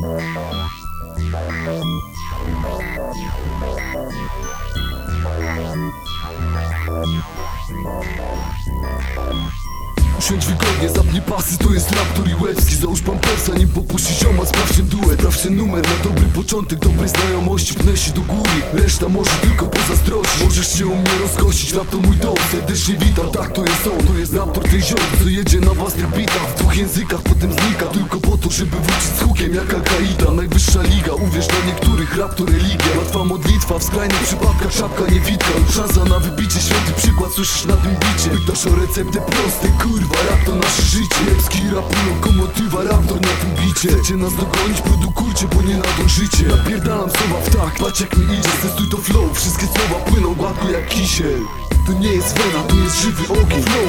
Thank you. Usiądź wygodnie, zapnij pasy, to jest raptor i łebski Załóż pampersa, nim popuści zioma, sprawdź ten duet Sprawdź numer. Na dobry początek, dobrej znajomości Pnę się do góry, reszta może tylko pozazdrościć. Możesz się u mnie rozgościć, raptor mój dom. Serdecznie witam, tak to jest on, to jest raptor ten ziom Co jedzie na was bitach, w dwóch językach potem znika Tylko po to, żeby wrócić z hukiem jak Al-Kaida Najwyższa liga, uwierz dla niektórych rap religia. Łatwa modlitwa, w skrajnych przypadkach szapka niewidka Szansa na wybicie, słyszysz na tym bicie? Pytasz o receptę proste, kurwa, rap to nasze życie. Lepski rap, lokomotywa, raptor na tym bicie. Chcecie nas dogonić, produkujcie, bo nie nadążycie Napierdalam słowa w tak, patrz jak mi idzie. Testuj to flow, wszystkie słowa płyną gładko jak kisiel. To nie jest wena, to jest żywy ogień. Flow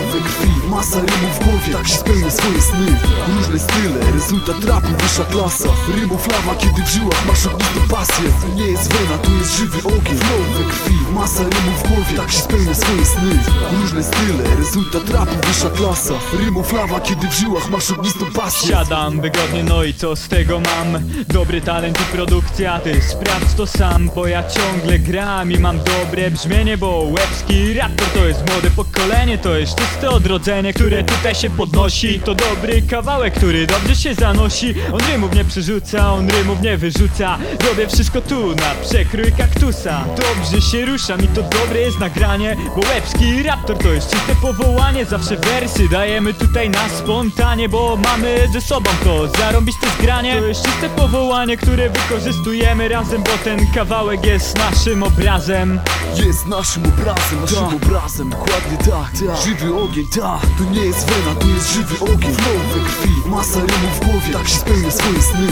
masa rymów w głowie Tak się spełnia swoje sny Różne style, rezultat rapu, wyższa klasa. Rymów lawa, kiedy w żyłach masz ognistą pasję nie jest wena, to jest żywy ogień. Flow we krwi, masa rymów w głowie Tak się spełnia swoje sny Różne style, rezultat rapu, wyższa klasa. Rymów lawa, kiedy w żyłach masz ognistą pasję Siadam wygodnie, no i co z tego mam? Dobry talent i produkcja, ty sprawdź to sam Bo ja ciągle gram i mam dobre brzmienie Bo łebski raptor to jest młode pokolenie To jest czyste odrodzenie, które tutaj się podnosi To dobry kawałek, który dobrze się zanosi. On rymów nie przerzuca, on rymów nie wyrzuca. Robię wszystko tu, na przekrój kaktusa. Dobrze się ruszam i to dobre jest nagranie Bo łebski raptor to jest czyste powołanie. Zawsze wersy dajemy tutaj na spontanie Bo mamy ze sobą to zarąbiste zgranie. To jest czyste powołanie, które wykorzystujemy razem Bo ten kawałek jest naszym obrazem. Jest naszym obrazem, naszym Tak. obrazem. Dokładnie tak, tak, żywy ogień, tak To nie jest wena, to jest żywy ogień. Flow we krwi, masa rymów w głowie Tak się spełnia swoje sny.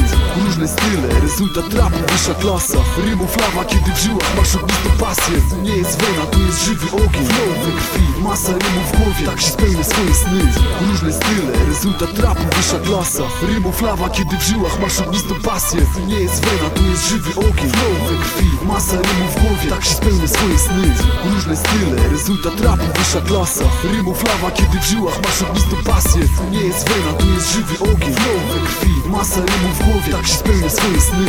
Różne style, rezultat rapu, wyższa klasa. Rymów lawa, kiedy w żyłach masz ognistą pasję. To nie jest wena, to jest żywy ogień. Flow we krwi, masa rymów w głowie Tak się spełnia swoje sny. Różne style, rezultat rapu, wyższa klasa Rymów lawa, kiedy w żyłach masz ognistą pasję. To nie jest wena, to jest żywy ogień. Flow krwi, masa rymów w głowie. Tak się spełnia swoje sny. Różne style, rezultat rapu, wyższa klasa Rymów lawa, kiedy w żyłach masz ognistą pasję. To nie jest wena, to jest żywy ogień. Flow krwi, masa rymów w głowie. Tak się spełnia swoje sny.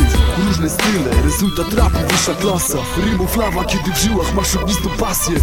Różne style, rezultat rapu, wyższa klasa Rymów lawa, kiedy w żyłach masz ognistą pasję